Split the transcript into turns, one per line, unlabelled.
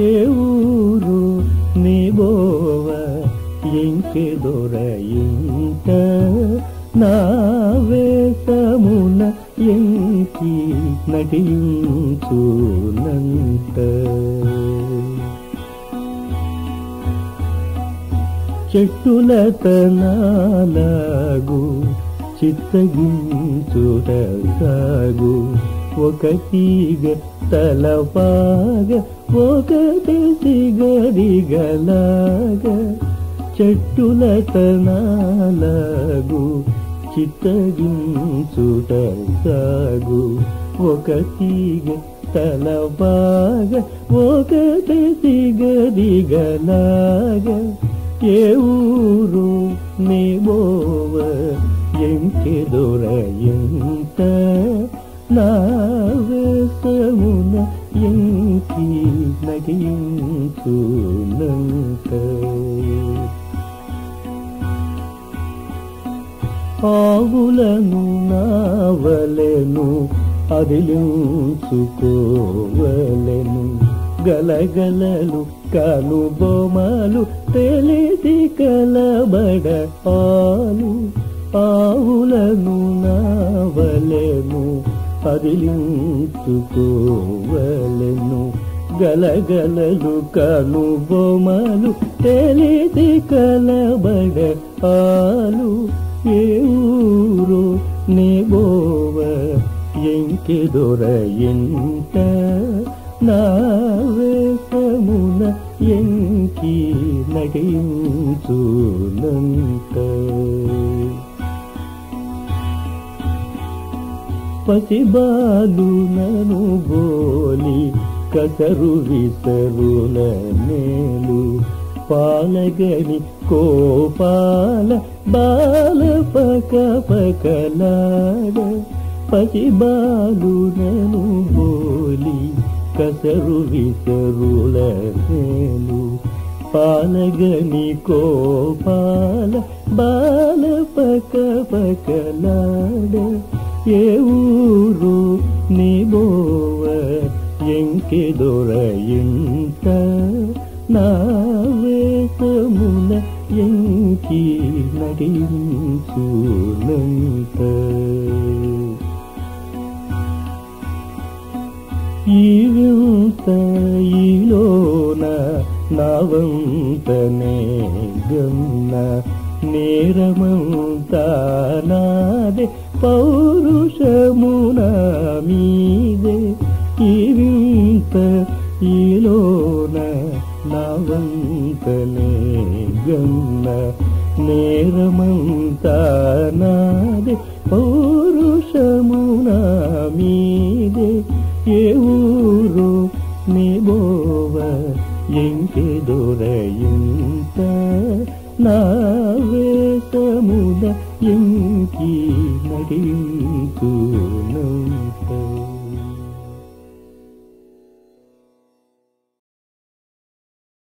ఏ ఊరు నీ బోవ ఎంకెదొర ఇంట నా వేసమున ఎంకి నటించునంత చెట్టుల తనాలాగు చిత్తగించుట సాగు ఒక తీగ తలపాగ ఒకటి సిగదిగలాగ చెట్టుల తనాలాగు చిత్తగించుట సాగు. ఒక తీగ తలపాగ ఒకటి సిగదిగలాగ ఏ ఊరు నీ బోవ దొరయం ఎంత నా వేసమున ఎంకి నగించునంత ఆవులను నావలెను అదిలించుకోవలెను గలగలలు కనుబొమలు తెలిది కలబడ ఆలు. ఆవులను నావలెను అదిలించుకోవలెను గలగలలు కనుబొమలు తెలిది కలబడ ఆలు. ఏ ఊరు నీ బోవ ఎంకెదొర ఎంత నా వేసమున ఎంకి నడించునంత పసిబాలు నను బోలి కసరు విసరుల నేలు పాలగని కోపాల బాల పక పకలాడ పసిబాలు నను బోలి కసరు విసరుల నేలు పాలగని కోపాల బాల పక పకలాడ ఏ ఊరు నీ ఎంకి ఎంకెదొర ఇంట నా వేసమున ఎంకి నటించునంత. ఈ వింత ఈలోన నావంతనే గన్న నేరమంతా నాదే పౌరుషమున మీదే ఈ వింత ఈలోన నావంతనే గన్న నేరమంతా నాదే. పౌరుషమున మీదే ఏ ఊరు నీ బోవ ఎంకెదొర ఇంత నా వేసమున ఎంకి